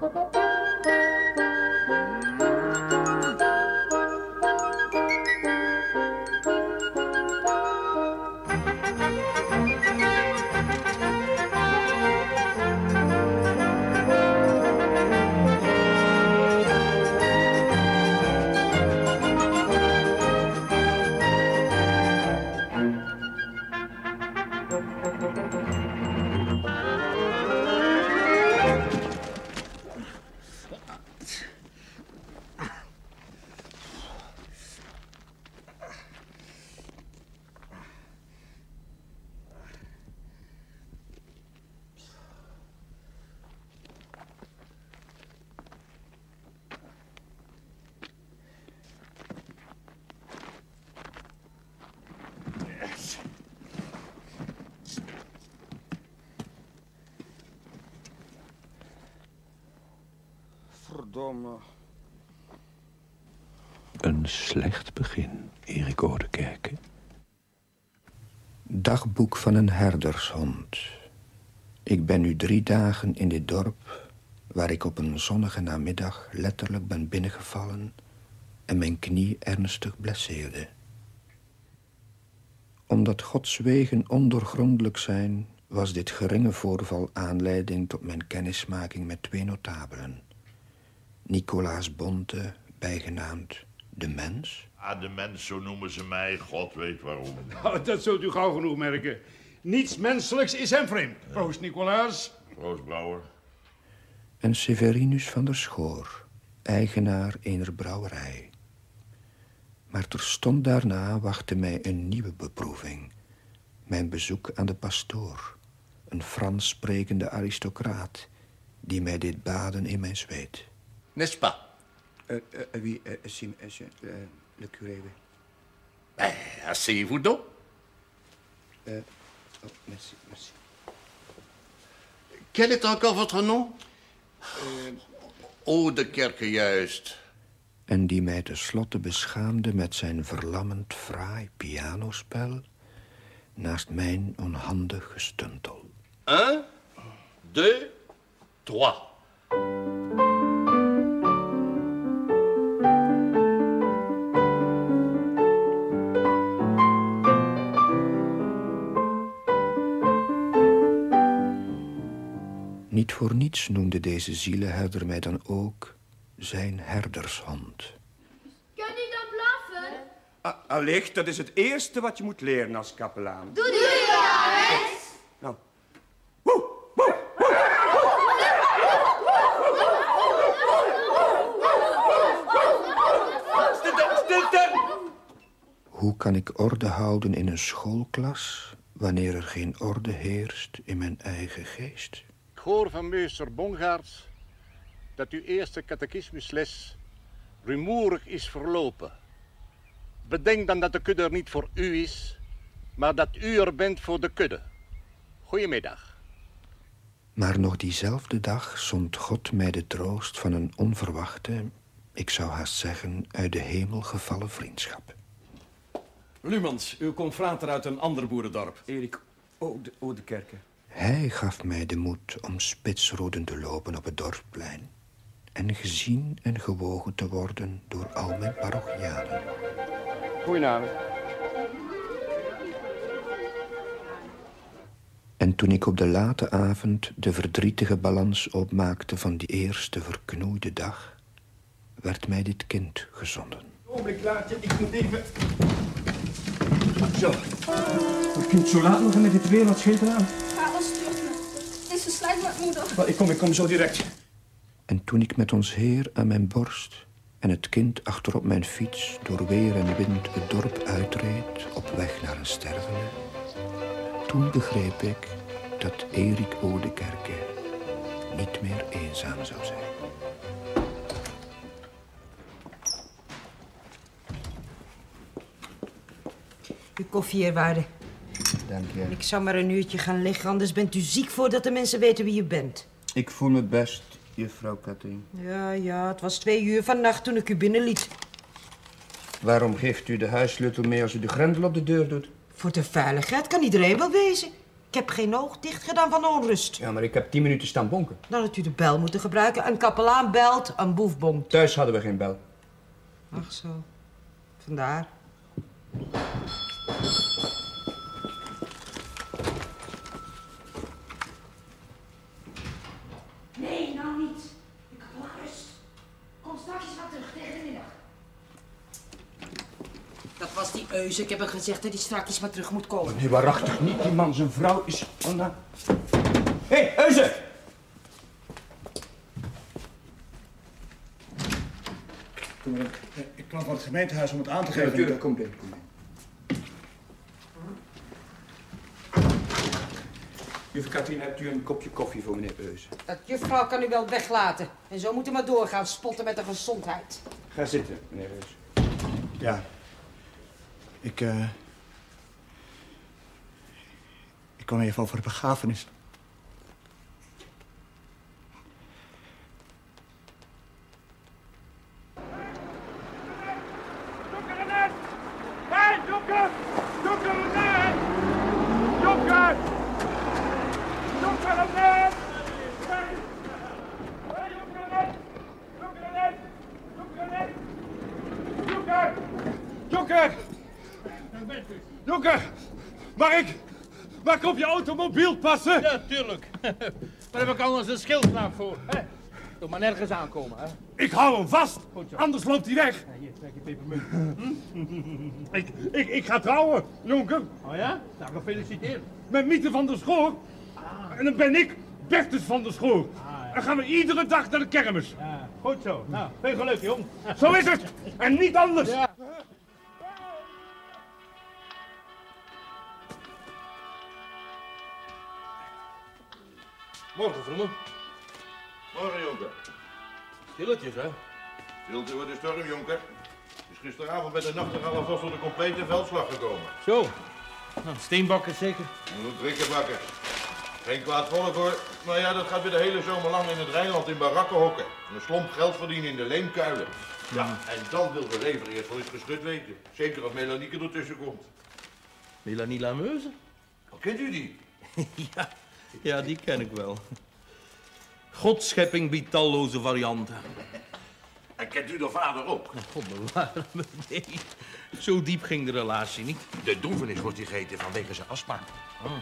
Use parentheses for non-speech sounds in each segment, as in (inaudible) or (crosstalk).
Thank you. Een slecht begin, Erik Oudekerke. Dagboek van een herdershond. Ik ben nu drie dagen in dit dorp... waar ik op een zonnige namiddag letterlijk ben binnengevallen... en mijn knie ernstig blesseerde. Omdat Gods wegen ondoorgrondelijk zijn... was dit geringe voorval aanleiding tot mijn kennismaking met twee notabelen... Nicolaas Bonte, bijgenaamd De Mens. Ah, de mens, zo noemen ze mij. God weet waarom. (laughs) Nou, dat zult u gauw genoeg merken. Niets menselijks is hem vreemd. Proost, Nicolaas. Proost, Brouwer. En Severinus van der Schoor, eigenaar eener brouwerij. Maar terstond daarna wachtte mij een nieuwe beproeving. Mijn bezoek aan de pastoor, een Frans sprekende aristocraat... die mij dit baden in mijn zweet. N'est-ce pas Euh, euh, oui, euh, si, monsieur, euh, le curé, oui. Ben, asseyez-vous donc. Euh, oh, merci, merci. Quel est encore votre nom Euh, Oudekerke, juist. En die mij tenslotte beschaamde met zijn verlammend fraai pianospel... naast mijn onhandig gestuntel. Un, deux, trois. Niet voor niets noemde deze zielenherder mij dan ook zijn herdershond. Kan u dan blaffen? allicht, dat is het eerste wat je moet leren als kapelaan. Doe je wel eens? Nou! Hoe kan ik orde houden in een schoolklas... wanneer er geen orde heerst in mijn eigen geest? Ik hoor van meester Bongaerts dat uw eerste catechismusles rumoerig is verlopen. Bedenk dan dat de kudde er niet voor u is, maar dat u er bent voor de kudde. Goedemiddag. Maar nog diezelfde dag zond God mij de troost van een onverwachte... ik zou haast zeggen, uit de hemel gevallen vriendschap. Lumans, uw confrater uit een ander boerendorp. Erik Oude, Oudekerke. Hij gaf mij de moed om spitsroeden te lopen op het dorpplein... en gezien en gewogen te worden door al mijn parochianen. Goedenavond. En toen ik op de late avond de verdrietige balans opmaakte van die eerste verknoeide dag, werd mij dit kind gezonden. Ogenblik, laatje, ik moet even... Zo. Wat kunt zo laat nog met dit weer wat scheet aan? Moeder. Ik kom, ik kom zo direct. En toen ik met ons heer aan mijn borst en het kind achterop mijn fiets door weer en wind het dorp uitreed op weg naar een stervende, toen begreep ik dat Erik Oudekerke niet meer eenzaam zou zijn. Uw koffie, eerwaarde. Dank je. Ik zou maar een uurtje gaan liggen, anders bent u ziek voordat de mensen weten wie je bent. Ik voel me best, juffrouw Katrien. Ja, ja, het was twee uur vannacht toen ik u binnenliet. Waarom geeft u de huissleutel mee als u de grendel op de deur doet? Voor de veiligheid kan iedereen wel wezen. Ik heb geen oog dicht gedaan van onrust. Ja, maar ik heb tien minuten staan bonken. Dan had u de bel moeten gebruiken. Een kapelaan belt, een boef bonkt. Thuis hadden we geen bel. Ach zo. Vandaar. Nee, nou niet. Ik heb wel rust. Kom straks maar terug tegen de middag. Euze. Ik heb hem gezegd dat hij straks maar terug moet komen. Nee, waarachtig niet. Die man, zijn vrouw is... Hé, hey, Euze! Kom maar, ik kwam van het gemeentehuis om het aan te geven. natuurlijk, kom binnen, kom binnen. Juffrouw Katrien, hebt u een kopje koffie voor meneer Euze? Dat juffrouw kan u wel weglaten. En zo moet u maar doorgaan spotten met de gezondheid. Ga zitten, meneer Euze. Ja. Ik, eh... Ik kwam even over de begrafenis. Hé, Jokker! Jokker net! Jokker! Jokker net! Jokker! Jokker! Jokker! Mag ik... Mag ik op je automobiel passen? Ja, tuurlijk. (laughs) Daar heb ik anders een schildknaap voor. Hè? Doe maar nergens aankomen, hè? Ik hou hem vast, anders loopt hij weg. Ja, hier, je pepermunt. Ik, ik, ik ga trouwen, jonker. Oh ja? Nou, gefeliciteerd. Met Miete van der Schoor. En dan ben ik Bertus van der Schoor. Dan gaan we iedere dag naar de kermis. Ja, goed zo. Nou, veel geluk, jong. Zo is het. En niet anders. Ja. Morgen, Vroemen. Morgen, jonker. Stilletjes, hè? Stilte wordt de storm, jonker. Is gisteravond met de nachtegaal alvast tot een complete veldslag gekomen. Zo. Nou, steenbakken zeker. Moet prikken bakken. Geen kwaad volk hoor. Maar ja, dat gaat weer de hele zomer lang in het Rijnland in barakken hokken. En een slomp geld verdienen in de leemkuilen. Ja, en dan wil de lever eerst wel eens geschud weten. Zeker als Melanieke ertussen komt. Melanie Lameuze? Wat kent u die? (laughs) ja, ja, die ken ik wel. Godschepping biedt talloze varianten. En kent u de vader ook? God bewaar me, (laughs) nee. Zo diep ging de relatie niet. De droevenis wordt die gegeten vanwege zijn astma. Oh.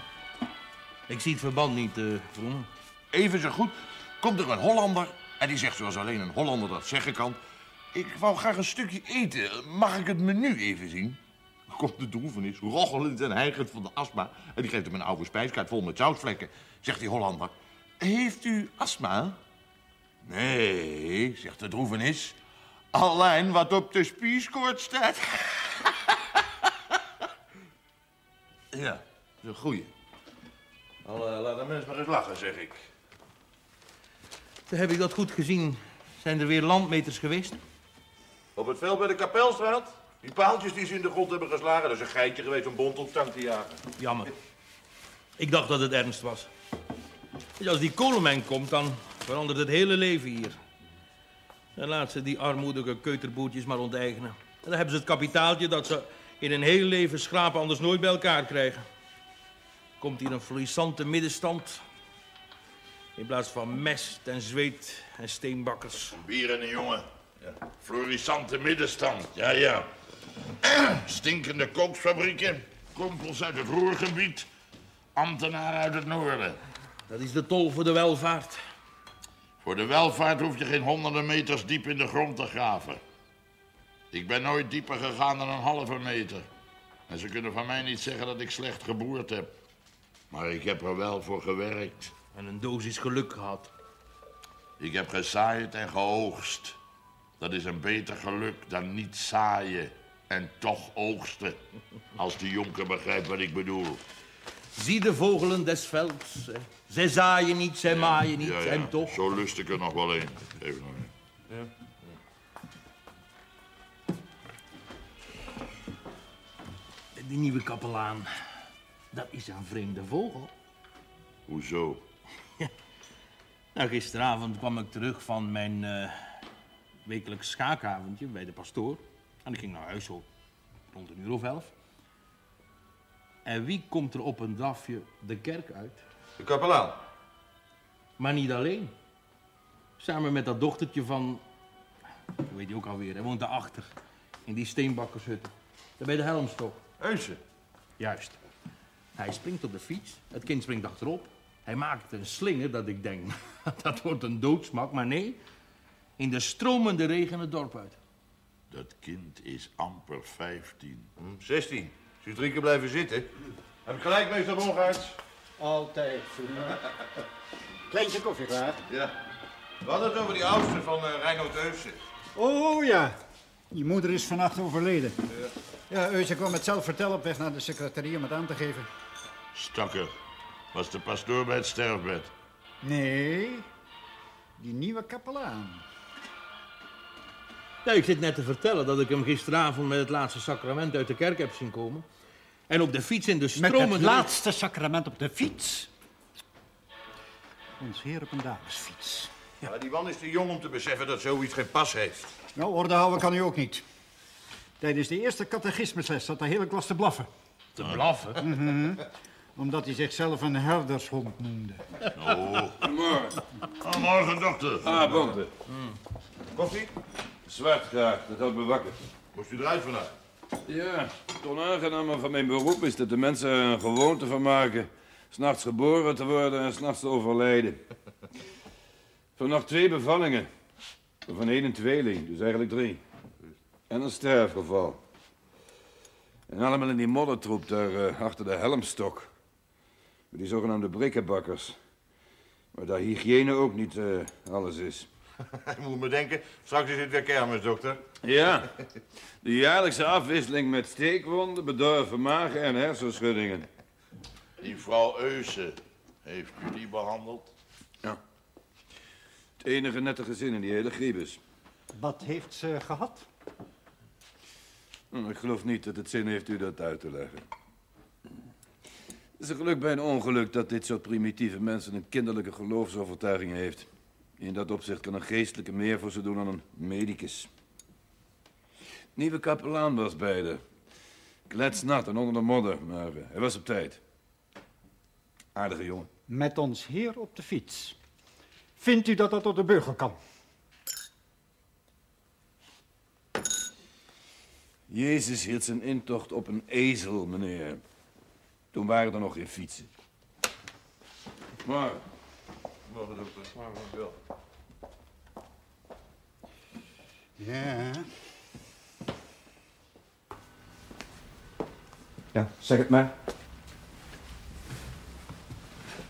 Ik zie het verband niet, Vroemen. Even zo goed komt er een Hollander en die zegt zoals alleen een Hollander dat zeggen kan. Ik wou graag een stukje eten. Mag ik het menu even zien? Dan komt de droevenis, rochelend en hijgend van de astma. En die geeft hem een oude spijskaart vol met zoutvlekken. Zegt die Hollander, heeft u astma? Nee, zegt de droevenis. Alleen wat op de spieskoord staat. (laughs) ja, dat is een goeie. Al, eh, laat de mens maar eens lachen, zeg ik. Heb ik dat goed gezien? Zijn er weer landmeters geweest? Op het veld bij de Kapelstraat. Die paaltjes die ze in de grond hebben geslagen, dat is een geitje geweest om bont op tang te jagen. Jammer. Ik dacht dat het ernst was. Als die kolenmijn komt, dan verandert het hele leven hier. En laat ze die armoedige keuterboertjes maar onteigenen. En dan hebben ze het kapitaaltje dat ze in een heel leven schrapen anders nooit bij elkaar krijgen. Komt hier een florissante middenstand. In plaats van mest en zweet en steenbakkers. Bier en een jongen. Ja. Florissante middenstand, ja, ja. (clears throat) Stinkende kooksfabrieken, kompels uit het roergebied, ambtenaren uit het noorden. Dat is de tol voor de welvaart. Voor de welvaart hoef je geen honderden meters diep in de grond te graven. Ik ben nooit dieper gegaan dan een halve meter. En ze kunnen van mij niet zeggen dat ik slecht geboerd heb. Maar ik heb er wel voor gewerkt. En een dosis geluk gehad. Ik heb gezaaid en geoogst. Dat is een beter geluk dan niet zaaien en toch oogsten. Als de jonker begrijpt wat ik bedoel. Zie de vogelen des velds. hè. Zij zaaien niet, zij maaien niet, Ja, ja, en toch... Zo lust ik er nog wel een. Even nog een. Ja. Die nieuwe kapelaan, dat is een vreemde vogel. Hoezo? Nou, gisteravond kwam ik terug van mijn eh, wekelijks schaakavondje bij de pastoor. En ik ging naar huis zo rond een uur of elf. En wie komt er op een drafje de kerk uit? De kapelaan. Maar niet alleen. Samen met dat dochtertje van... Hoe weet hij ook alweer? Hij woont daarachter. In die steenbakkershut. Daar bij de helmstok. Euse. Juist. Hij springt op de fiets. Het kind springt achterop. Hij maakt een slinger dat ik denk... (laughs) dat wordt een doodsmak. Maar nee. In de stromende regen het dorp uit. Dat kind is amper 15. Hm, 16. Is u drie keer blijven zitten? Heb ik gelijk, meester Bongaerts? Altijd, (laughs) Kleintje koffie klaar? Ja. We hadden het over die oudste van uh, Reinoud Euse. Oh ja, je moeder is vannacht overleden. Ja, Eusje kwam het zelf vertellen op weg naar de secretarie om het aan te geven. Stakker. Was de pastoor bij het sterfbed? Nee, die nieuwe kapelaan. Ik zit net te vertellen dat ik hem gisteravond met het laatste sacrament uit de kerk heb zien komen. En op de fiets in de stromende... Met het laatste sacrament op de fiets? Ons heer op een damesfiets. Ja. die man is te jong om te beseffen dat zoiets geen pas heeft. Nou, orde houden kan hij ook niet. Tijdens de eerste catechismusles zat de hele klas te blaffen. Te blaffen? Mhm. Omdat hij zichzelf een herdershond noemde. Oh. Morgen. Ah, morgen, dokter. Ah, bonte. Koffie? Zwart graag, dat houdt me wakker. Moest u eruit vandaag? Ja, het onaangename van mijn beroep is dat de mensen er een gewoonte van maken... s'nachts geboren te worden en s'nachts te overlijden. (laughs) Vannacht twee bevallingen. Van één een tweeling, dus eigenlijk drie. En een sterfgeval. En allemaal in die moddertroep daar eh, achter de helmstok. Met die zogenaamde brikkenbakkers. Maar daar hygiëne ook niet eh, alles is. (laughs) Je moet me denken, straks is het weer kermis, dokter. Ja, de jaarlijkse afwisseling met steekwonden, bedorven magen en hersenschuddingen. Die vrouw Euse, heeft u die behandeld? Ja. Het enige nette gezin in die hele griebus. Wat heeft ze gehad? Hm, Ik geloof niet dat het zin heeft u dat uit te leggen. Het is een geluk bij een ongeluk dat dit soort primitieve mensen een kinderlijke geloofsovertuiging heeft. In dat opzicht kan een geestelijke meer voor ze doen dan een medicus. Nieuwe kapelaan was bij de. Kletsnat en onder de modder, maar eh, hij was op tijd. Aardige jongen. Met ons heer op de fiets. Vindt u dat dat tot de burger kan? Jezus hield zijn intocht op een ezel, meneer. Toen waren er nog geen fietsen. Maar, Morgen, dokter. Morgen. Wel. Ja. Ja, zeg het maar.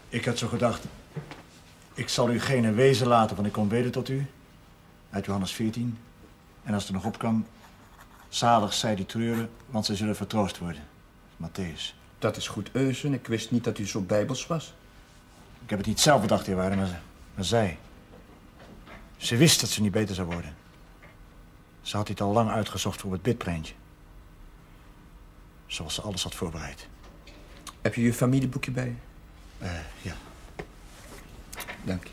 Ik had zo gedacht. Ik zal u geen wezen laten, want ik kom weder tot u. Uit Johannes 14. En als het er nog op kan. Zalig zij die treuren, want zij zullen vertroost worden. Matthäus. Dat is goed, Eusen. Ik wist niet dat u zo bijbels was. Ik heb het niet zelf bedacht, eerwaarde, maar, maar zij. Ze wist dat ze niet beter zou worden. Ze had dit al lang uitgezocht voor het bidprentje. Zoals ze alles had voorbereid. Heb je je familieboekje bij je? Eh, ja. Dank je.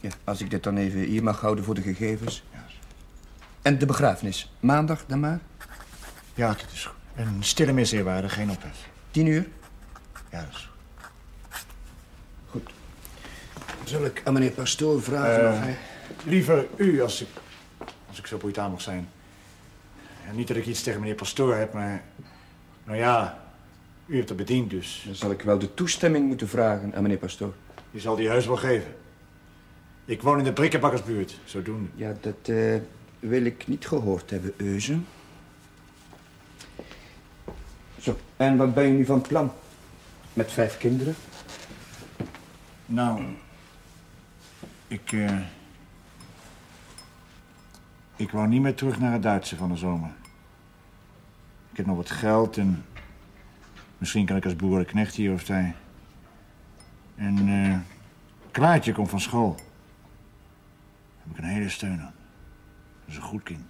Ja, als ik dit dan even hier mag houden voor de gegevens. En de begrafenis. Maandag dan maar? Ja, dat is goed. Een stille mis, eerwaarde, geen ophef. Tien uur? Is goed. Zal ik aan meneer Pastoor vragen Eh, of hij... Liever u, als ik, als ik zo brutaal mag zijn. Ja, niet dat ik iets tegen meneer Pastoor heb, maar... Nou ja, u hebt het bediend, dus... Dan zal ik wel de toestemming moeten vragen aan meneer Pastoor. Die zal die heus wel geven. Ik woon in de Brikkenbakkersbuurt, zodoende. Ja, dat eh, wil ik niet gehoord hebben, Euzen. Zo, en wat ben je nu van plan? Met vijf kinderen? Nou, ik... eh, ik wou niet meer terug naar het Duitse van de zomer. Ik heb nog wat geld en... Misschien kan ik als boerenknecht hier of daar. En eh Klaartje komt van school. Daar heb ik een hele steun aan. Dat is een goed kind.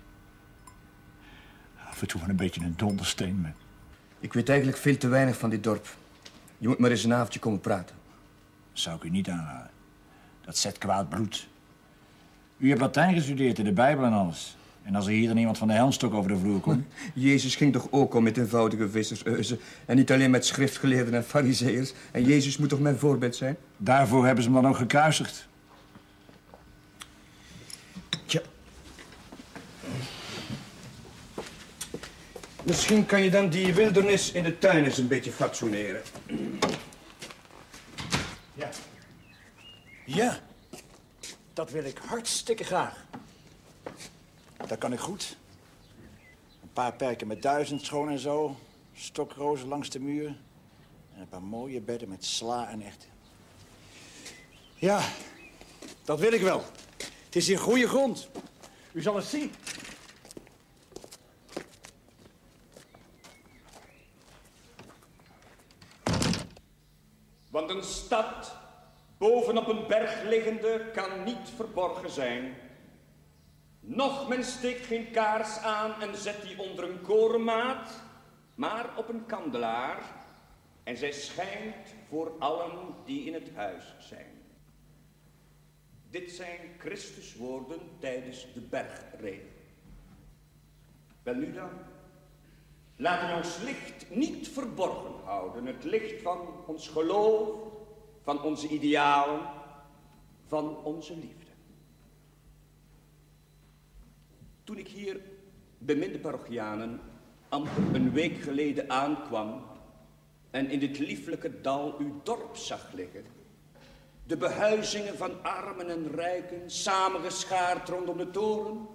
Af en toe wel een beetje een dondersteen, maar... Ik weet eigenlijk veel te weinig van dit dorp. Je moet maar eens een avondje komen praten. Zou ik u niet aanraden. Dat zet kwaad bloed. U hebt Latijn gestudeerd en de Bijbel en alles. En als er hier dan iemand van de helmstok over de vloer komt? (laughs) Jezus ging toch ook om met eenvoudige visserseuzen. En niet alleen met schriftgeleerden en fariseërs. En Jezus moet toch mijn voorbeeld zijn? Daarvoor hebben ze hem dan ook gekruisigd. Tja. Misschien kan je dan die wildernis in de tuin eens een beetje fatsoeneren. Ja. Ja. Dat wil ik hartstikke graag. Dat kan ik goed. Een paar perken met duizend schoon en zo. Stokrozen langs de muur. En een paar mooie bedden met sla en echten. Ja, dat wil ik wel. Het is in goede grond. U zal het zien. Want een stad, bovenop een berg liggende, kan niet verborgen zijn. Nog men steekt geen kaars aan en zet die onder een korenmaat, maar op een kandelaar. En zij schijnt voor allen die in het huis zijn. Dit zijn Christus woorden tijdens de bergreden. Wel nu dan, laten we ons licht niet verborgen houden. Het licht van ons geloof, van onze idealen, van onze liefde. Toen ik hier, beminde parochianen, amper een week geleden aankwam en in dit lieflijke dal uw dorp zag liggen, de behuizingen van armen en rijken samengeschaard rondom de toren,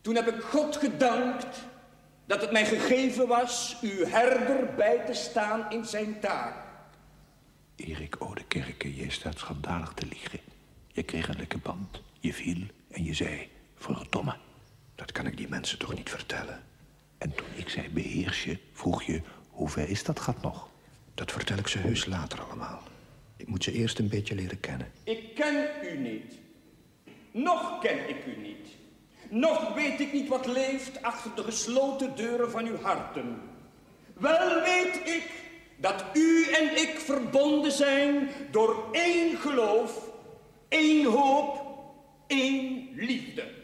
toen heb ik God gedankt dat het mij gegeven was uw herder bij te staan in zijn taak. Erik Oudekerke, jij staat schandalig te liegen. Je kreeg een lekke band, je viel en je zei... Verdomme, Dat kan ik die mensen toch niet vertellen? En toen ik zei beheers je, vroeg je... Hoe ver is dat gat nog? Dat vertel ik ze heus later allemaal. Ik moet ze eerst een beetje leren kennen. Ik ken u niet. Nog ken ik u niet. Nog weet ik niet wat leeft achter de gesloten deuren van uw harten. Wel weet ik dat u en ik verbonden zijn door één geloof, één hoop, één liefde.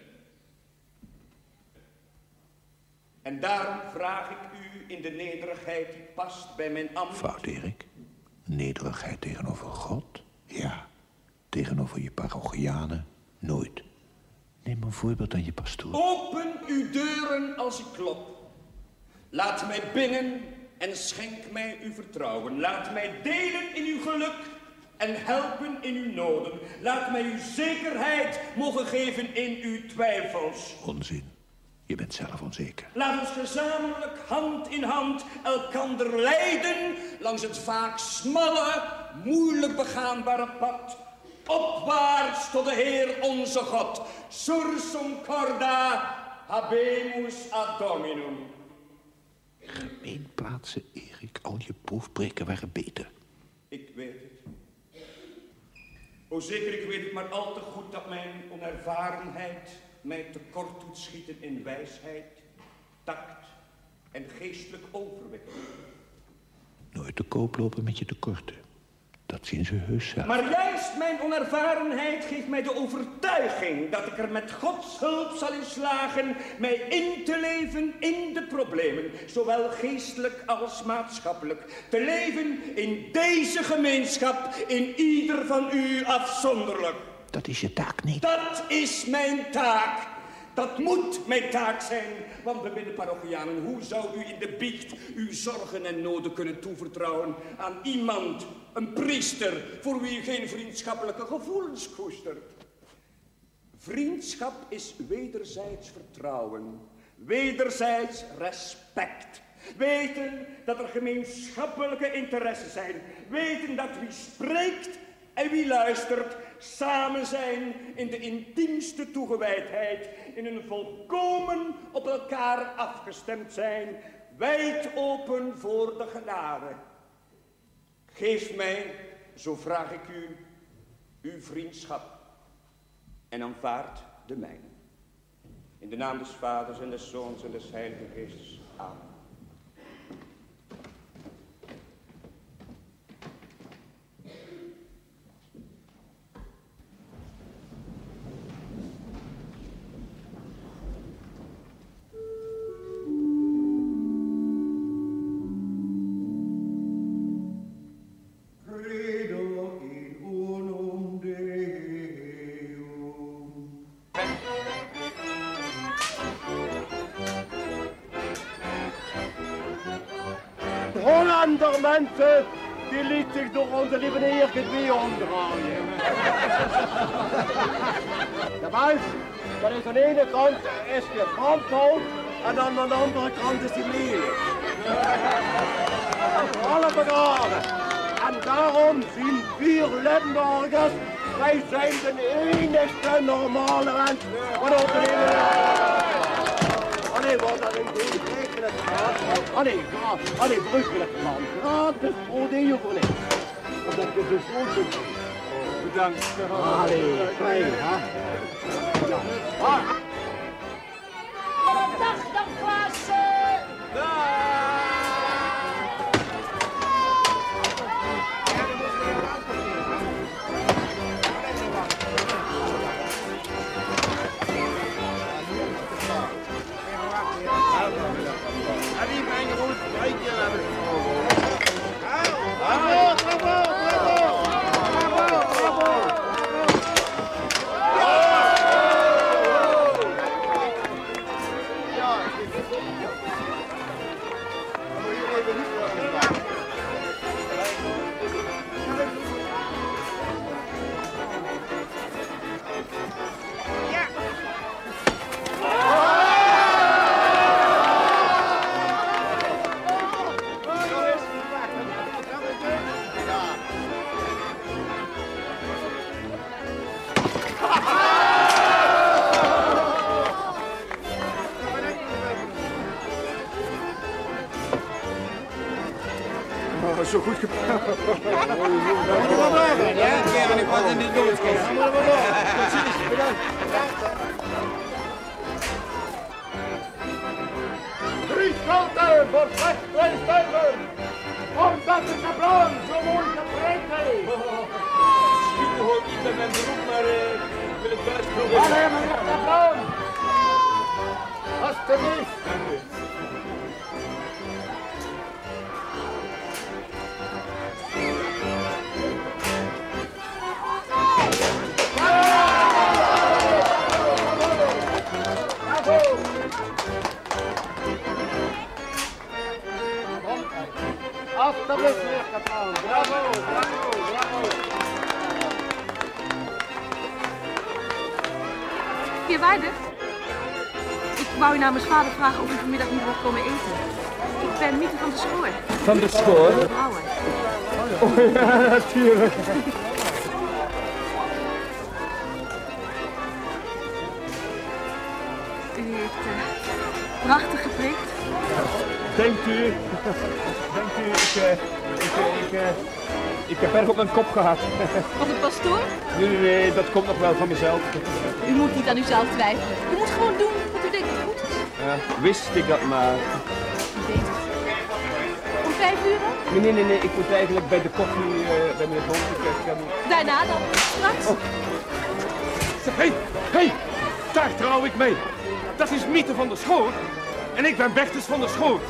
En daarom vraag ik u in de nederigheid die past bij mijn ambt. Fout, Erik. Nederigheid tegenover God? Ja. Tegenover je parochianen? Nooit. Neem een voorbeeld aan je pastoor. Open uw deuren als ik klop. Laat mij binnen en schenk mij uw vertrouwen. Laat mij delen in uw geluk en helpen in uw noden. Laat mij uw zekerheid mogen geven in uw twijfels. Onzin. Je bent zelf onzeker. Laat ons gezamenlijk hand in hand elkander leiden langs het vaak smalle, moeilijk begaanbare pad. Opwaarts tot de Heer onze God. Sursum corda habemus ad Dominum. Gemeenplaatsen, Erik. Al je proefbreken waren beter. Ik weet het. O zeker, ik weet het maar al te goed dat mijn onervarenheid mij tekort doet schieten in wijsheid, tact en geestelijk overwicht. Nooit te koop lopen met je tekorten. Dat zien ze heus zelf. Maar juist mijn onervarenheid geeft mij de overtuiging dat ik er met Gods hulp zal in slagen mij in te leven in de problemen, zowel geestelijk als maatschappelijk. Te leven in deze gemeenschap, in ieder van u afzonderlijk. Dat is je taak niet. Dat is mijn taak. Dat moet mijn taak zijn. Want beminde parochianen, hoe zou u in de biecht uw zorgen en noden kunnen toevertrouwen aan iemand, een priester, voor wie u geen vriendschappelijke gevoelens koestert? Vriendschap is wederzijds vertrouwen, wederzijds respect. Weten dat er gemeenschappelijke interesses zijn. Weten dat wie spreekt en wie luistert samen zijn in de intiemste toegewijdheid, in een volkomen op elkaar afgestemd zijn, wijd open voor de genade. Geef mij, zo vraag ik u, uw vriendschap en aanvaard de mijne. In de naam des Vaders en des Zoons en des Heiligen Geestes. Door onze lieve irgendwie omdraaien. (laughs) De buis, dat is aan de ene kant is je brandhout en dan aan de andere kant is die lelijk. Alle begraven. En daarom zien vier Limburgers, wij zijn de enigste normale mens van onze hele Allee, wat dat een ding rekenen gaat. Allee, allee, bruggelijk man. Gratis voor niks. Omdat je zo doet. Bedankt. Allee, fijn, hè. Ja. Ah. Dag, dag, Klaassen! Bravo, bravo, bravo. Oh, zo goed gepraat. Ja, Kevin, ik was in de doodskist. Drie schoten voor slechts twee stuiven. Omdat het kaplan zo mooi geprekt heeft. Schieten hoort niet bij mijn beroep, maar eh, ik wil het best proberen. Allee, meneer. Alsjeblieft. Alsjeblieft, meneer kaplan. Bravo, bravo, bravo. Eerwaarde, ik wou u namens vader vragen of u vanmiddag niet wilt komen eten. Ik ben Miete van de Schoor. Van de Schoor? De brouwer. Oh ja, (laughs) natuurlijk. U heeft eh, prachtig gepreekt. Denkt u, ik, eh, ik, eh, ik, eh, ik heb erg op mijn kop gehad. (laughs) Van de pastoor? Nee, nee, nee, dat komt nog wel van mezelf. U moet niet aan uzelf twijfelen. U moet gewoon doen wat u denkt dat goed is. Ja, wist ik dat maar. Om vijf uur dan? Nee, nee, nee, nee, ik moet eigenlijk bij de koffie, bij meneer kan niet. Daarna dan? Straks? Hé, hey, hey, daar trouw ik mee. Dat is Miete van der Schoor. En ik ben Bertus van der Schoor.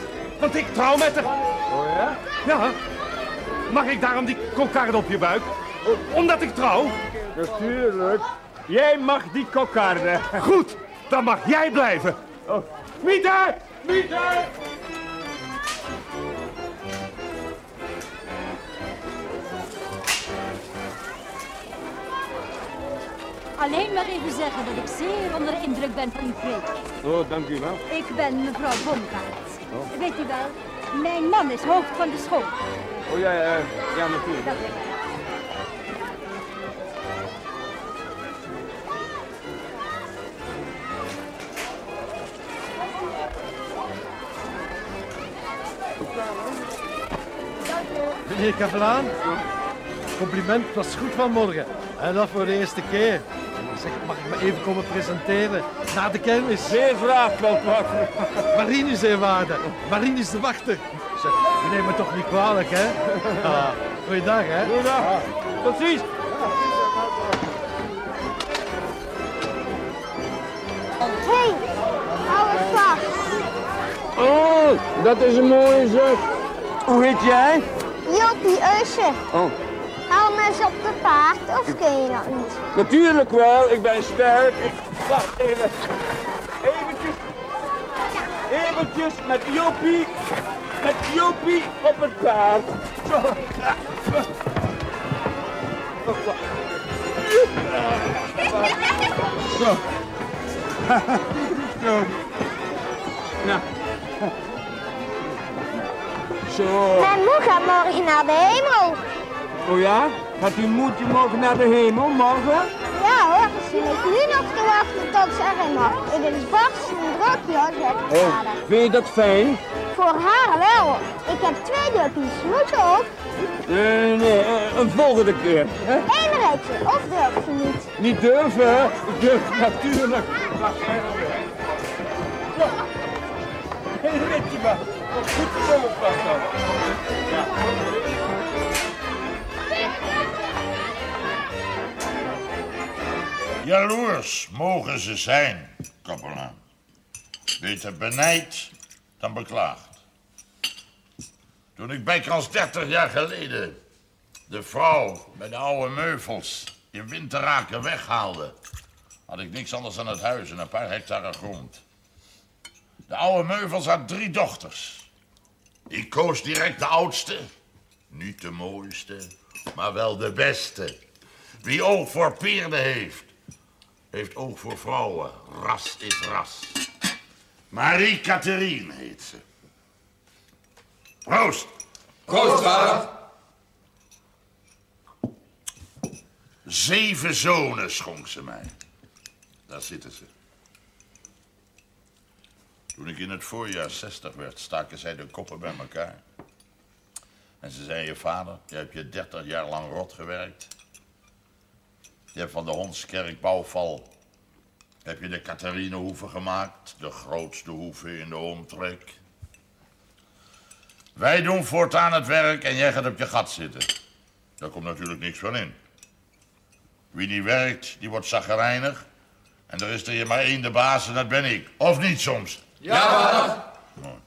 Want ik trouw met haar. Oh ja? Ja. Mag ik daarom die kokarde op je buik? Omdat ik trouw? Natuurlijk. Jij mag die kokarde. Goed, dan mag jij blijven. Oh. Miete! Miete! Alleen maar even zeggen dat ik zeer onder de indruk ben van uw preek. Oh, dank u wel. Ik ben mevrouw Bomkaart. Oh. Weet u wel, mijn man is hoofd van de school. Oh ja, ja, ja natuurlijk. Dat weet ik. Meneer Kapelaan, compliment was goed vanmorgen. En dat voor de eerste keer. Zeg, mag ik me even komen presenteren na de kermis? Zeer graag, Veldwachter. Marinus Eerwaarde, Marinus de Wachter. Zeg, u neemt me toch niet kwalijk, hè? (laughs) Ah, goeiedag, hè? Goeiedag. Tot ziens. Het vast. Oh, dat is een mooie zeg. Hoe heet jij? Joppie Eusje, Oh, hou me eens op de paard of ken je dat niet? natuurlijk wel. Ik ben sterk. Wacht even. Eventjes. Eventjes met Joppie. Met Jopie op het paard. Zo. Zo. Zo. Nou. Zo. Mijn moe gaat morgen naar de hemel. Oh ja? Gaat uw moedje morgen naar de hemel, morgen? Ja hoor, ze ligt nu nog te wachten tot ze erin mag. Het is barstens druk hoor, zegt Oh, vader. vind je dat fijn? Voor haar wel. Ik heb twee duppies. Moet je ook? Eh, nee, eh, een volgende keer. Hè? Eén ritje, of durf je niet? Niet durven, hè? Ik durf natuurlijk. Wacht even. Een ritje maar. Goed zo was Jaloers mogen ze zijn, kapelaan. Beter benijd dan beklaagd. Toen ik bijkans 30 jaar geleden de vrouw bij de oude meuvels in Winteraken weghaalde, had ik niks anders dan het huis en een paar hectare grond. De oude meuvels had drie dochters. Ik koos direct de oudste, niet de mooiste, maar wel de beste. Wie oog voor peerden heeft, heeft oog voor vrouwen. Ras is ras. Marie Catherine heet ze. Proost. Proost, vader. Zeven zonen schonk ze mij. Daar zitten ze. Toen ik in het voorjaar 60 werd, staken zij de koppen bij elkaar. En ze zei, je vader, je hebt je 30 jaar lang rot gewerkt. Je hebt van de Hondskerk bouwval heb je de Catharine-hoeve gemaakt, de grootste hoeve in de omtrek. Wij doen voortaan het werk en jij gaat op je gat zitten. Daar komt natuurlijk niks van in. Wie niet werkt, die wordt zaggerijnig. En er is er hier maar één de baas en dat ben ik. Of niet soms? Ja. Mooi.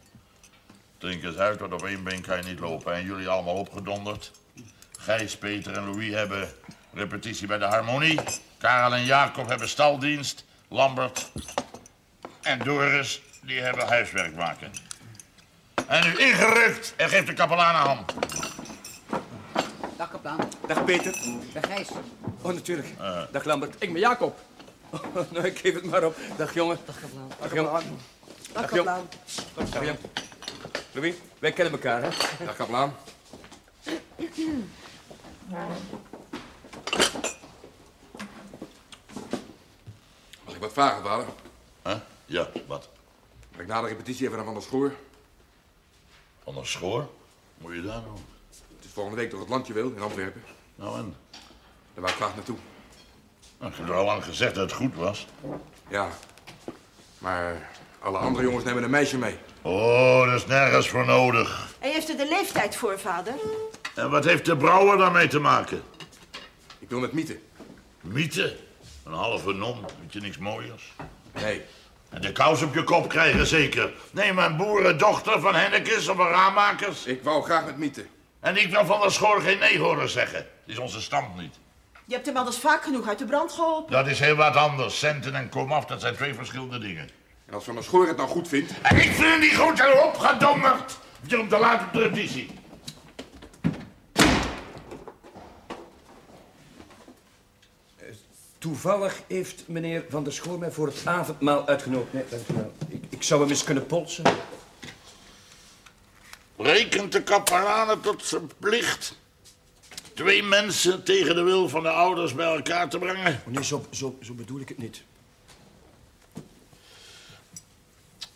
Drink eens uit, want op één been kan je niet lopen. En jullie allemaal opgedonderd. Gijs, Peter en Louis hebben repetitie bij de harmonie. Karel en Jacob hebben staldienst. Lambert en Doris, die hebben huiswerk maken. En nu ingerukt en geeft de kapelaan een hand. Dag kaplaan. Dag Peter. Dag Gijs. Oh, natuurlijk. Dag Lambert. Ik ben Jacob. Oh, (laughs) nou, ik geef het maar op. Dag jongen. Dag kaplaan. Dag jongen. Dag kaplaan. Dag jongen. Louis, wij kennen elkaar, hè? Dag kaplaan. Ik wat vragen, vader? Huh? Ja, wat? Ik na de repetitie even naar Van der Schoor? Van der Schoor? Moet je daar nou? Het is volgende week door het landje wil, in Antwerpen. Nou en? Daar wou ik graag naartoe. Nou, ik heb er al lang gezegd dat het goed was. Ja. Maar alle andere jongens nemen een meisje mee. Oh, dat is nergens voor nodig. En heeft er de leeftijd voor, vader? En wat heeft de brouwer daarmee te maken? Ik wil met Mieten. Mieten? Een halve non, weet je niks mooiers? Nee. En de kous op je kop krijgen zeker. Neem een boerendochter van Hennekes of een raammakers. Ik wou graag met Mieten. En ik wil van der Schoor geen nee horen zeggen. Dat is onze stand niet. Je hebt hem anders vaak genoeg uit de brand geholpen. Dat is heel wat anders. Centen en komaf, dat zijn twee verschillende dingen. En als Van der Schoor het nou goed vindt... En ik vind hem niet goed en opgedonderd. Je om te laat op de Toevallig heeft meneer Van der Schoor mij voor het avondmaal uitgenodigd. Nee. Ik, ik zou hem eens kunnen polsen. Rekent de kapelanen tot zijn plicht twee mensen tegen de wil van de ouders bij elkaar te brengen? Oh, nee, zo, zo, zo bedoel ik het niet.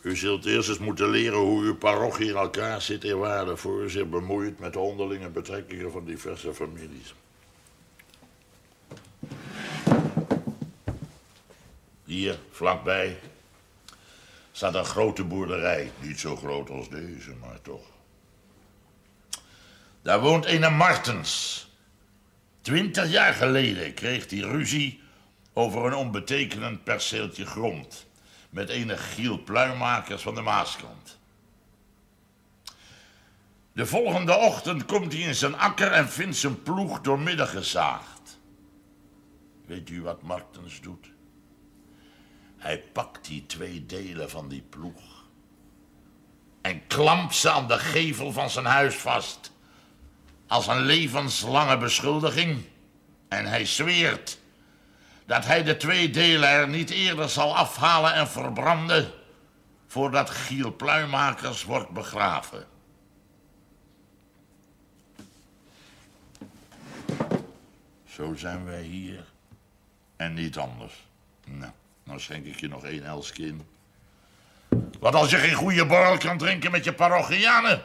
U zult eerst eens moeten leren hoe uw parochie in elkaar zit, eerwaarde, voor u zich bemoeit met de onderlinge betrekkingen van diverse families. Hier, vlakbij, staat een grote boerderij. Niet zo groot als deze, maar toch. Daar woont een Martens. Twintig jaar geleden kreeg hij ruzie over een onbetekenend perceeltje grond. Met enig Giel Pluimakers van de Maaskant. De volgende ochtend komt hij in zijn akker en vindt zijn ploeg doormidden gezaagd. Weet u wat Martens doet? Hij pakt die twee delen van die ploeg. en klampt ze aan de gevel van zijn huis vast. Als een levenslange beschuldiging. En hij zweert dat hij de twee delen er niet eerder zal afhalen en verbranden voordat Giel Pluimakers wordt begraven. Zo zijn wij hier en niet anders. Nou, dan schenk ik je nog één elsje in. Want als je geen goede borrel kan drinken met je parochianen...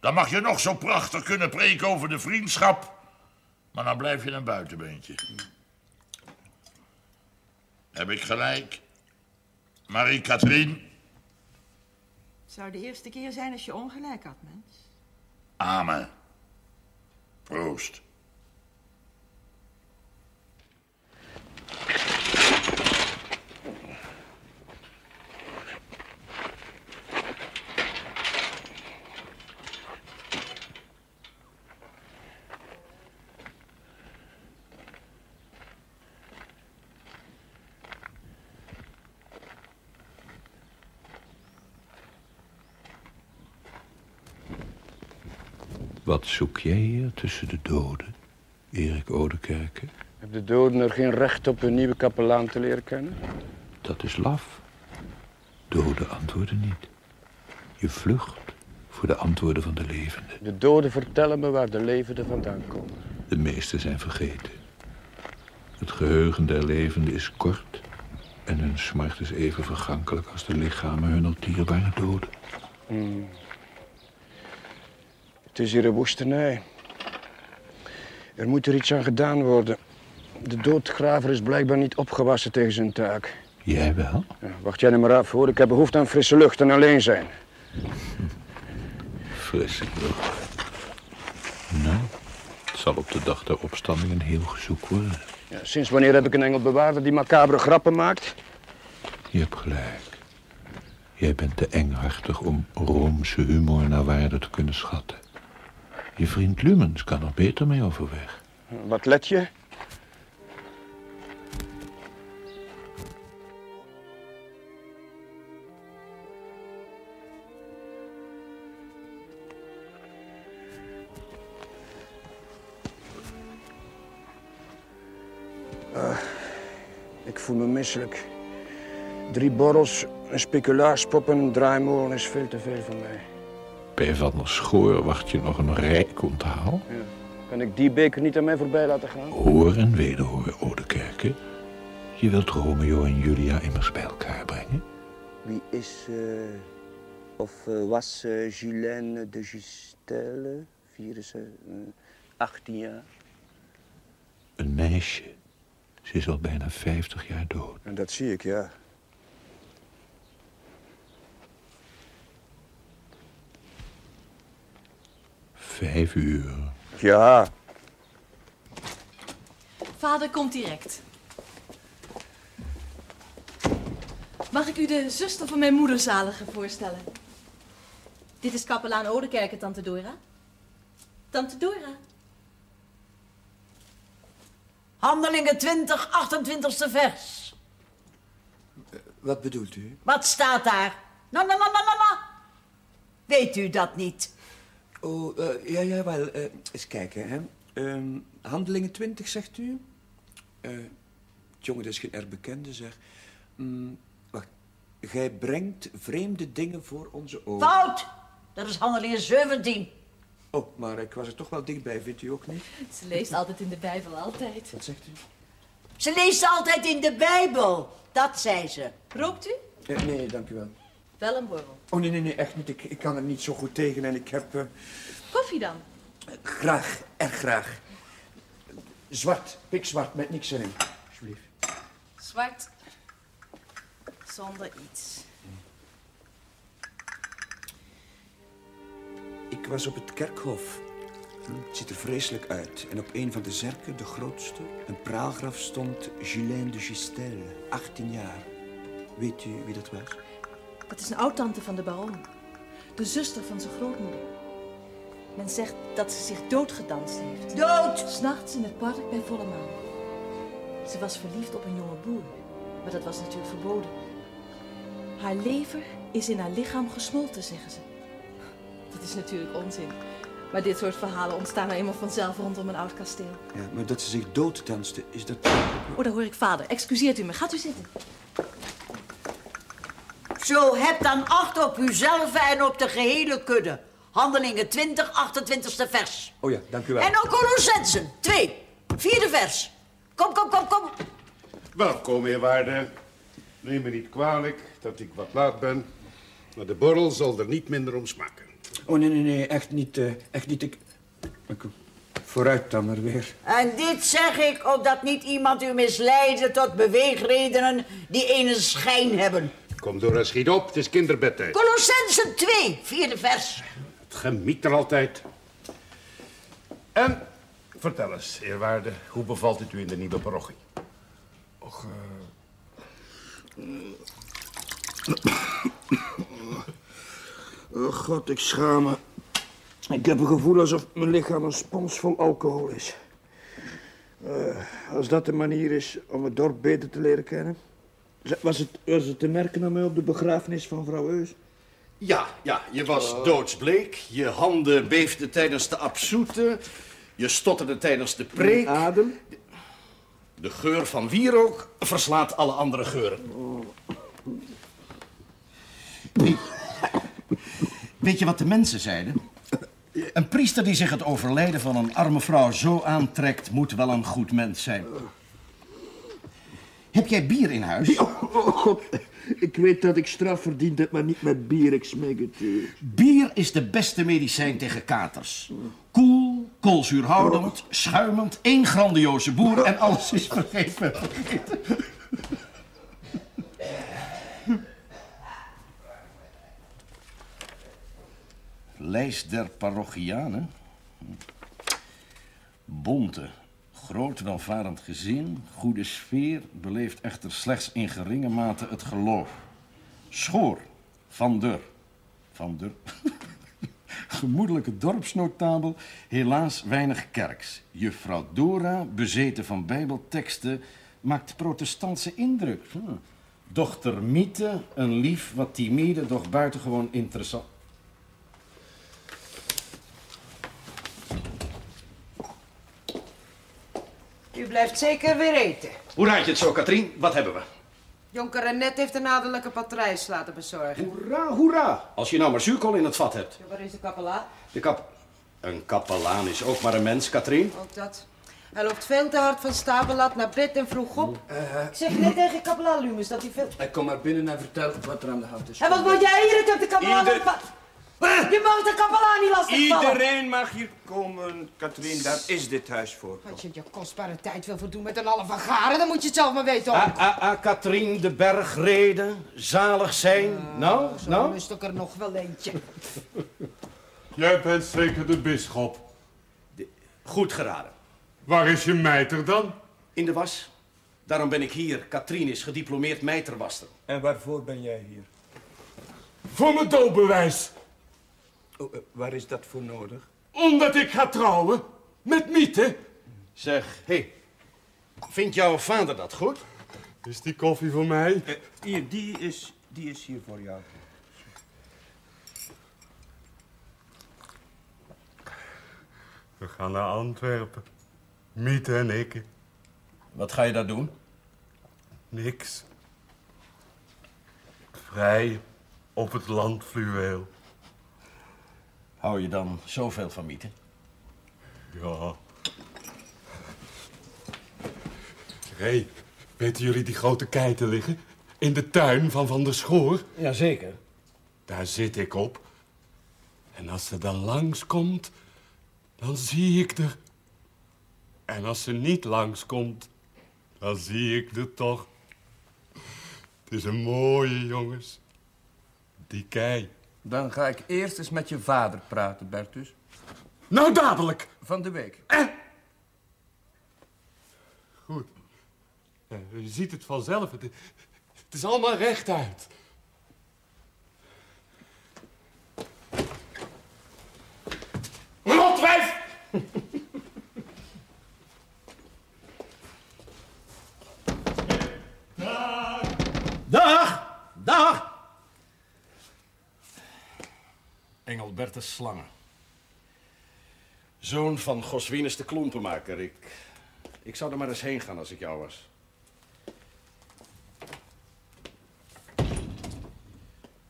dan mag je nog zo prachtig kunnen preken over de vriendschap... maar dan blijf je een buitenbeentje. Heb ik gelijk? Marie-Catherine? Het zou de eerste keer zijn als je ongelijk had, mens. Amen. Proost. Wat zoek jij hier tussen de doden, Erik Oudekerke? Hebben de doden er geen recht op hun nieuwe kapelaan te leren kennen? Dat is laf. Doden antwoorden niet. Je vlucht voor de antwoorden van de levenden. De doden vertellen me waar de levenden vandaan komen. De meeste zijn vergeten. Het geheugen der levenden is kort... en hun smart is even vergankelijk als de lichamen hunner dierbare doden. Hmm. Het is hier een woestenij. Er moet er iets aan gedaan worden. De doodgraver is blijkbaar niet opgewassen tegen zijn taak. Jij wel? Ja, wacht jij er maar af, hoor. Ik heb behoefte aan frisse lucht en alleen zijn. (laughs) Frisse lucht. Nou, het zal op de dag der opstanding een heel gezoek worden. Ja, sinds wanneer heb ik een engel bewaarder die macabere grappen maakt? Je hebt gelijk. Jij bent te enghartig om Roomse humor naar waarde te kunnen schatten. Je vriend Lumens kan er beter mee overweg. Wat let je? Ah, ik voel me misselijk. Drie borrels, een speculaaspop en een draaimolen is veel te veel voor mij. Bij Van der Schoor wacht je nog een rijk onthaal. Ja. Kan ik die beker niet aan mij voorbij laten gaan? Hoor en wederhoor, Oudekerke. Je wilt Romeo en Julia immers bij elkaar brengen. Wie is eh, of eh, was uh, Guylaine de Gistel? Vieren ze 18 jaar. Een meisje. Ze is al bijna 50 jaar dood. En dat zie ik, ja. Vijf uur. Ja. Vader komt direct. Mag ik u de zuster van mijn moederzalige voorstellen? Dit is kapelaan Odekerke, tante Dora. Tante Dora. Handelingen 20, 28ste vers. Wat bedoelt u? Wat staat daar? Nou, nou, nou, nou, nou. Weet u dat niet? Oh, eh, ja, ja, wel. eh, eens kijken, hè. Ehm, handelingen 20, zegt u? Eh, jongen, dat is geen erg bekende, zeg. Mm, wacht. Gij brengt vreemde dingen voor onze ogen. Fout! Dat is handelingen 17. Oh, maar ik was er toch wel dichtbij, vindt u ook niet? Ze leest altijd in de Bijbel, altijd. Wat zegt u? Ze leest altijd in de Bijbel. Dat zei ze. Rookt u? Nee, dank u wel. Wel een borrel. Oh, nee, nee, nee, echt niet. Ik, ik kan er niet zo goed tegen en ik heb... eh, Koffie dan? graag, erg graag. Zwart, pikzwart, met niks erin. Alsjeblieft. Zwart. Zonder iets. Ik was op het kerkhof. Hm, Het ziet er vreselijk uit. En op een van de zerken, de grootste, een praalgraf stond Guylaine de Gistel, 18 jaar. Weet u wie dat was? Dat is een oud-tante van de baron. De zuster van zijn grootmoeder. Men zegt dat ze zich doodgedanst heeft. Dood! S'nachts in het park bij volle maan. Ze was verliefd op een jonge boer. Maar dat was natuurlijk verboden. Haar lever is in haar lichaam gesmolten, zeggen ze. Dat is natuurlijk onzin. Maar dit soort verhalen ontstaan nou eenmaal vanzelf rondom een oud kasteel. Ja, maar dat ze zich dooddanste, is dat... Oh, daar hoor ik vader. Excuseert u me. Gaat u zitten. Zo, heb dan acht op uzelf en op de gehele kudde. Handelingen 20, 28ste vers. Oh ja, dank u wel. En ook Colossensen, 2, vierde vers. Kom, kom, kom, kom. Welkom, eerwaarde. Neem me niet kwalijk dat ik wat laat ben. Maar de borrel zal er niet minder om smaken. Oh, nee, nee, nee, echt niet, eh, echt niet. Ik... ik- Vooruit dan maar weer. En dit zeg ik opdat niet iemand u misleiden tot beweegredenen die een schijn hebben. Kom door en schiet op, het is kinderbedtijd. Colossensen 2, vierde vers. Het gemiet er altijd. En, vertel eens, eerwaarde, hoe bevalt het u in de nieuwe parochie? Och, Oh god, ik schaam me. Ik heb een gevoel alsof mijn lichaam een spons vol alcohol is. Eh, als dat de manier is om het dorp beter te leren kennen. Was het, was het te merken aan mij op de begrafenis van vrouw Eus? Ja, ja, je was Oh. doodsbleek. Je handen beefden tijdens de absoete. Je stotterde tijdens de preek. adem? De geur van wierook verslaat alle andere geuren. Weet je wat de mensen zeiden? Een priester die zich het overlijden van een arme vrouw zo aantrekt, moet wel een goed mens zijn. Heb jij bier in huis? (laughs) Oh god, ik weet dat ik straf verdiend heb, maar niet met bier, ik smeek het. Bier is de beste medicijn tegen katers. Koel, koolzuurhoudend, schuimend, één grandioze boer en alles is vergeven. Lijst der parochianen. Bonte, groot welvarend gezin, goede sfeer, beleeft echter slechts in geringe mate het geloof. Schoor, Van der, Van der, (laughs) gemoedelijke dorpsnotabel, helaas weinig kerks. Juffrouw Dora, bezeten van bijbelteksten, maakt protestantse indruk. Hm. Dochter Miete, een lief, wat timide, doch buitengewoon interessant. U blijft zeker weer eten. Hoe raad je het zo, Katrien? Wat hebben we? Jonker Annette heeft een adellijke patrijs laten bezorgen. Hoera, hoera! Als je nou maar zuurkool in het vat hebt. Ja, waar is de kapelaan? De kap... Een kapelaan is ook maar een mens, Katrien. Ook dat. Hij loopt veel te hard van stapellat naar bed en vroeg op. Ik zeg net tegen kapelaan Lumus dat hij veel... Hij komt maar binnen en vertelt wat er aan de hand is. En wat moet jij hier? Ik heb de kapelaan Ieder-. Je mag de kapelaan niet lastigvallen. Iedereen mag hier komen, Katrien, daar is dit huis voor. Als je je kostbare tijd wil verdoen met een halve garen, dan moet je het zelf maar weten. Ah, ah, ah, Katrien, de bergreden, zalig zijn. nou, Zo nou? lust ik er nog wel eentje. (laughs) Jij bent zeker de bisschop. Goed geraden. Waar is je mijter dan? In de was. Daarom ben ik hier. Katrien is gediplomeerd mijterwaster. En waarvoor ben jij hier? Voor mijn doopbewijs. Oh, eh, waar is dat voor nodig? Omdat ik ga trouwen. Met Miete. Zeg, hé. Hey, vindt jouw vader dat goed? Is die koffie voor mij? Eh, hier, die is, die is hier voor jou. We gaan naar Antwerpen. Miete en ik. Wat ga je daar doen? Niks. Vrij op het landfluweel. Hou je dan zoveel van Miete? Ja. Hé, hey, weten jullie die grote keiten liggen? In de tuin van Van der Schoor? Jazeker. Daar zit ik op. En als ze dan langskomt, dan zie ik er. En als ze niet langskomt, dan zie ik er toch. Het is een mooie, jongens. Die kei. Dan ga ik eerst eens met je vader praten, Bertus. Nou, dadelijk. Van de week. Goed. Ja, je ziet het vanzelf. Het, het is allemaal rechtuit. Rotwijf! Alberte Slangen. Zoon van Goswinus de klompenmaker. Ik, ik zou er maar eens heen gaan als ik jou was.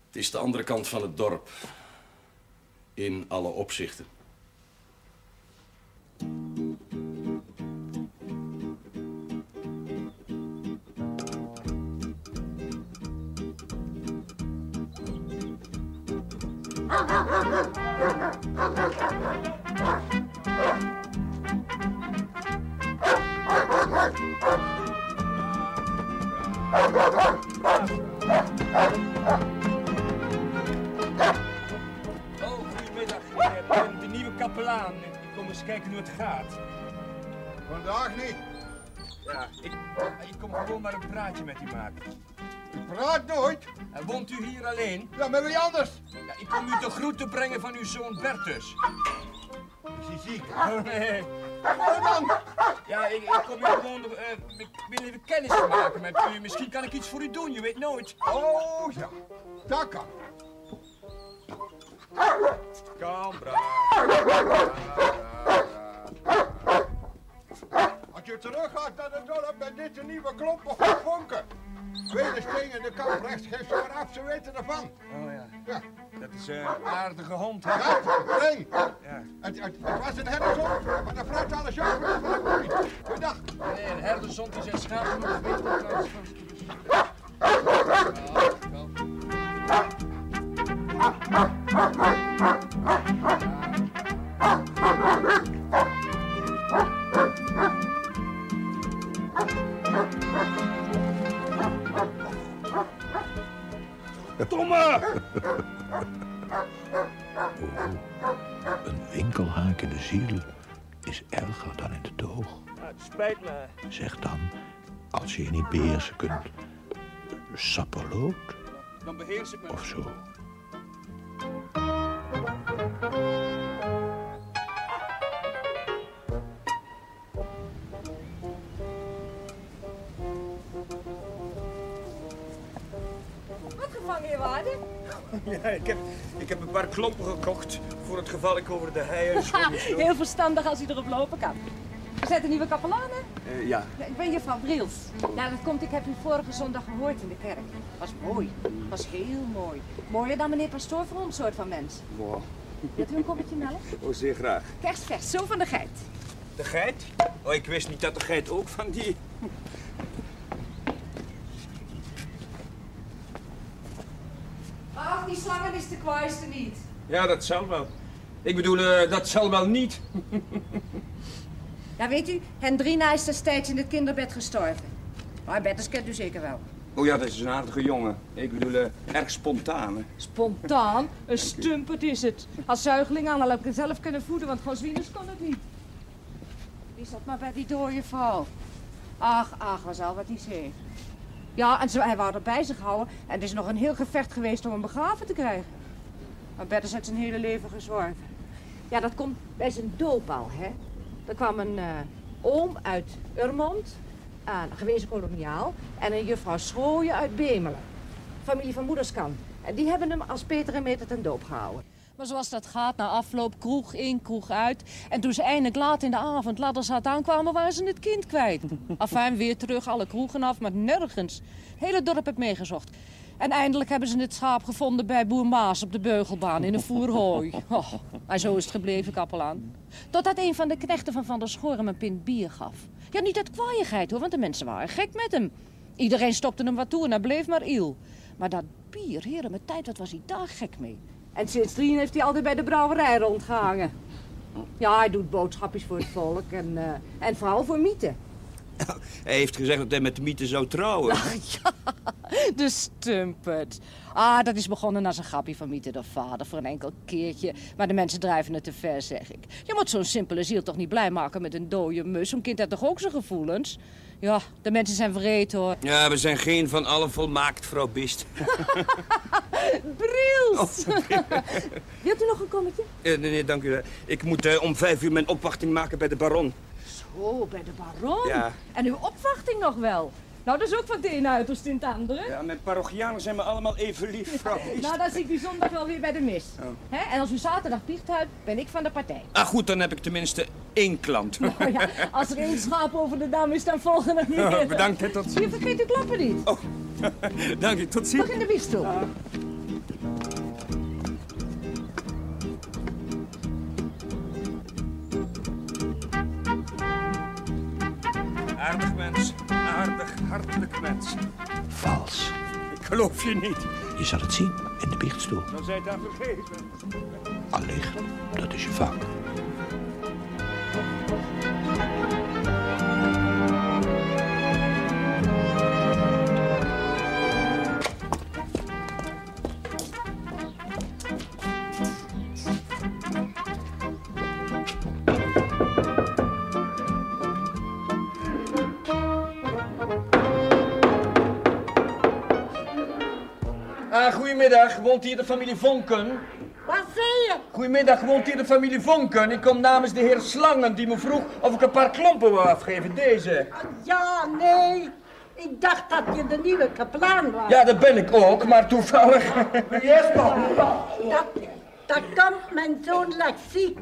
Het is de andere kant van het dorp. In alle opzichten. Kapelaan. Ik kom eens kijken hoe het gaat. Vandaag niet. Ja, ik, ik kom gewoon maar een praatje met u maken. Praat nooit. En woont u hier alleen? Ja, met wie anders? Ja, ik kom u de groeten brengen van uw zoon Bertus. Is hij ziek? Oh, nee. Dan? Ja, ik, ik kom u gewoon... eh, ik wil even kennis maken met u. Misschien kan ik iets voor u doen, je weet nooit. Oh, ja. Dat kan. Kom, Als je terug gaat naar het dorp met dit een nieuwe klomp of vonken. Wedersteen in de kamp rechts, geef ze maar af, ze weten ervan. Oh ja. Ja. Dat is een aardige hond, hè? Ja. Ja. Het, het, het was een herdershond, maar dan vraagt alles jou de. Goeiedag. Nee, een herdershond die zijn schapen nog beter trouwens van... beheers ik me. of zo. Wat gevangen je waarde? (laughs) Ja, ik heb, ik heb een paar klompen gekocht voor het geval ik over de heien (laughs) schwom. Heel verstandig als hij erop lopen kan. We zijn de nieuwe kapelaan, hè? Eh, ja. Ja, Ik ben juffrouw Briels. Ja, dat komt, ik heb u vorige zondag gehoord in de kerk. Was mooi. Was heel mooi. Mooier dan meneer Pastoor voor ons soort van mens. Wow. Wilt u een koppetje melk? Oh, zeer graag. Kerstvers, zo van de geit. De geit? Oh, ik wist niet dat de geit ook van die... Ach, die slangen is de kwaaiste niet. Ja, dat zal wel. Ik bedoel, eh, dat zal wel niet. (laughs) Ja, weet u, Hendrina is destijds in het kinderbed gestorven. Maar Bertus kent u zeker wel. Oh ja, dat is een aardige jongen. Ik bedoel, eh, erg spontaan. hè. Spontaan? Een stumpert is het. Als zuigeling aan, dan heb ik het zelf kunnen voeden, want Goswinus kon het niet. Die zat maar bij die dode vrouw. Ach, ach, was al wat hij zei. Ja, en ze, hij wou er bij zich houden. En het is nog een heel gevecht geweest om hem begraven te krijgen. Maar Bertus heeft zijn hele leven gezworven. Ja, dat komt bij zijn doop al, hè. Er kwam een eh, oom uit Urmond, een gewezen koloniaal, en een juffrouw Schrooien uit Bemelen. Familie van moederskant. En die hebben hem als Peter en Meter ten doop gehouden. Maar zoals dat gaat, na afloop kroeg in, kroeg uit. En toen ze eindelijk laat in de avond ladders had aankwamen, waren ze het kind kwijt. Afijn, weer terug, alle kroegen af, maar nergens. Het hele dorp heb meegezocht. En eindelijk hebben ze het schaap gevonden bij boer Maas op de beugelbaan in een voerhooi. (laughs) Oh, en zo is het gebleven, kapelaan. Totdat een van de knechten van Van der Schoor hem een pint bier gaf. Ja, niet uit kwaaiigheid hoor, want de mensen waren gek met hem. Iedereen stopte hem wat toe en hij bleef maar iel. Maar dat bier, heren, met tijd, wat was hij daar gek mee? En sindsdien heeft hij altijd bij de brouwerij rondgehangen. Ja, hij doet boodschapjes voor het volk en, eh, en vooral voor mieten. (laughs) Hij heeft gezegd dat hij met de mythe zou trouwen. (laughs) De stumpert. Ah, dat is begonnen als een grapje van Mieter de vader voor een enkel keertje. Maar de mensen drijven het te ver, zeg ik. Je moet zo'n simpele ziel toch niet blij maken met een dode mus. Zo'n kind heeft toch ook zijn gevoelens? Ja, de mensen zijn vreed hoor. Ja, we zijn geen van allen volmaakt, vrouw Bist. (laughs) Briels! Wilt u nog een kommetje? Eh, nee, nee, dank u. wel. Ik moet eh, om vijf uur mijn opwachting maken bij de baron. Zo, bij de baron? Ja. En uw opwachting nog wel? Nou, dat is ook van het ene uiterst in het andere. Ja, mijn parochianen zijn me allemaal even lief, vrouw. Nou, dan zie ik u zondag wel weer bij de mis. Oh. Hè? En als u zaterdag biecht houdt, ben ik van de partij. Ah, goed, dan heb ik tenminste één klant. (laughs) Nou ja, als er één schaap over de dam is, dan volgen er niet Oh, meer. bedankt, hè, tot ziens. Je vergeet uw klappen niet. Oh, (laughs) dank je, tot ziens. Nog in de biechtstoel. Aardig mens, aardig, hartelijk mens. Vals. Ik geloof je niet. Je zal het zien in de biechtstoel. Dan zij aan vergeven. Allicht, dat is je vak. Goedemiddag. Woont hier de familie Vonken? Wat zei je? Goedemiddag, woont hier de familie Vonken? Ik kom namens de heer Slangen, die me vroeg of ik een paar klompen wou afgeven. Deze. Ja, nee. Ik dacht dat je de nieuwe kaplaan was. Ja, dat ben ik ook, maar toevallig... Dat, dat komt mijn zoon lag ziek.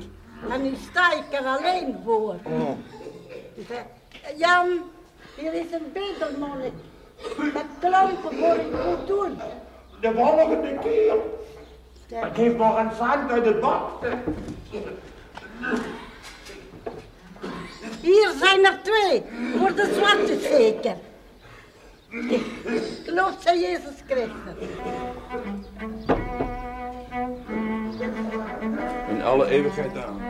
En nu sta ik er alleen voor. Oh. Jan, hier is een bedelmonnik. Dat klompen voor ik goed doen. De volgende keer. Het heeft nog een zand uit het bad. Hier zijn er twee, voor de zwarte zeker. Geloof ze Jezus Christus. In alle eeuwigheid aan.